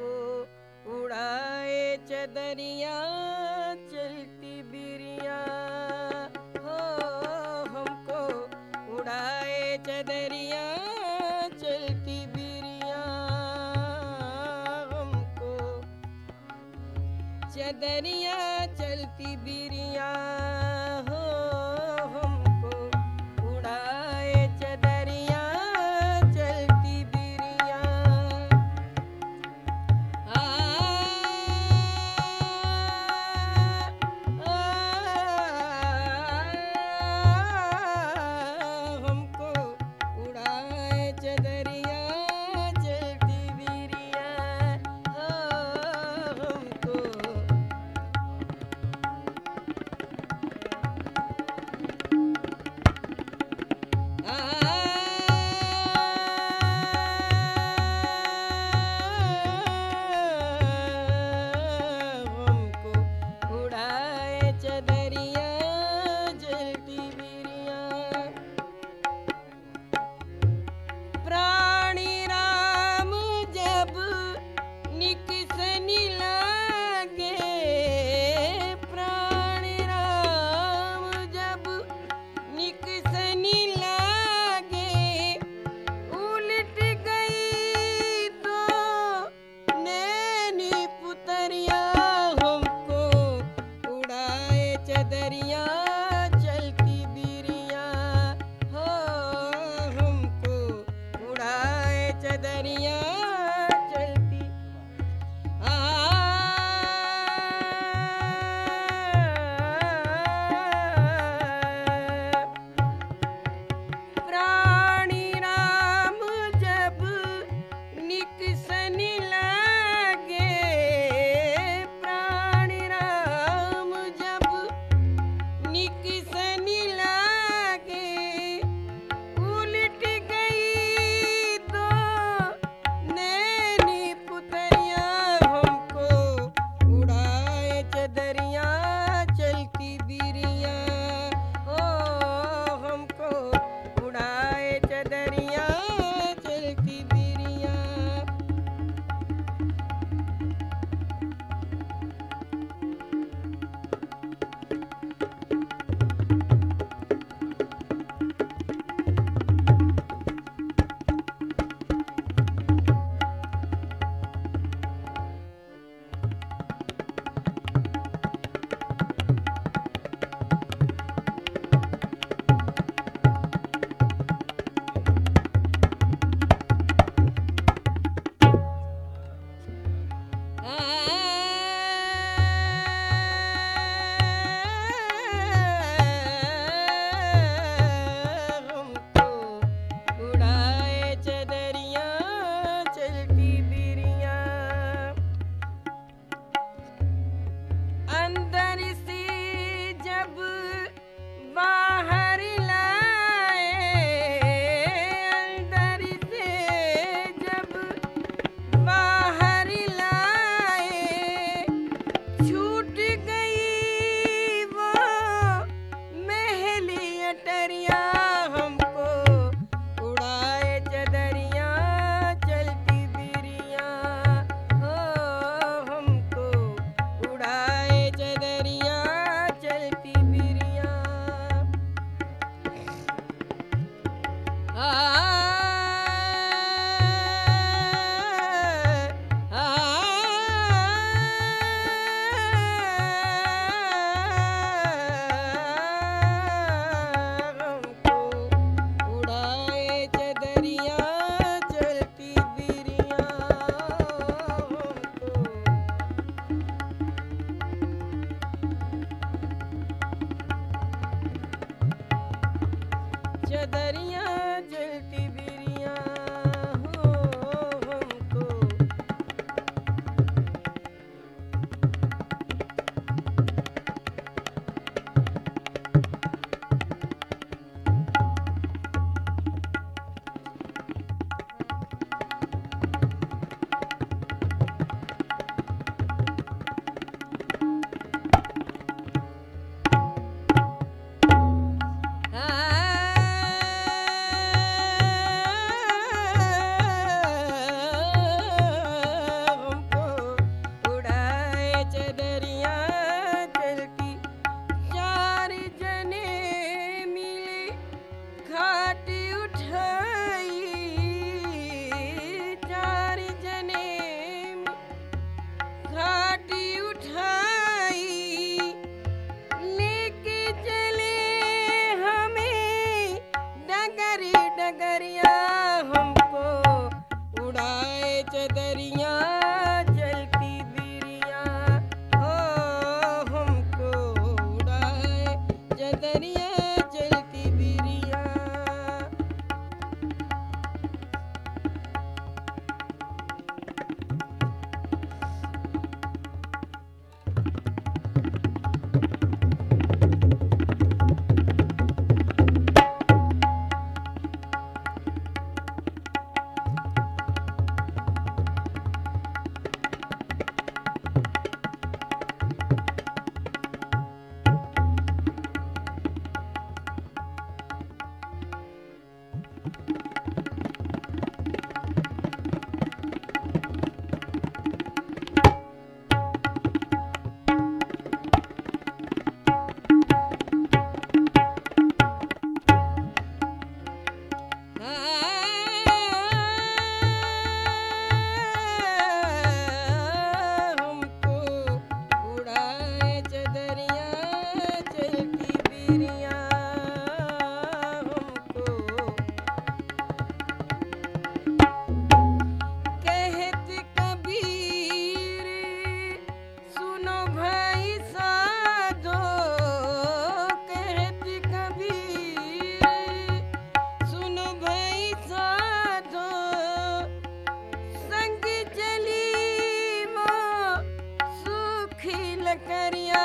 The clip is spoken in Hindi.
को उड़ाए चदरिया चलती बिरिया। हो हमको उड़ाए चदरिया चलती बिरिया। हमको चदरिया दुनिया ಸುರಧರಿ Maria.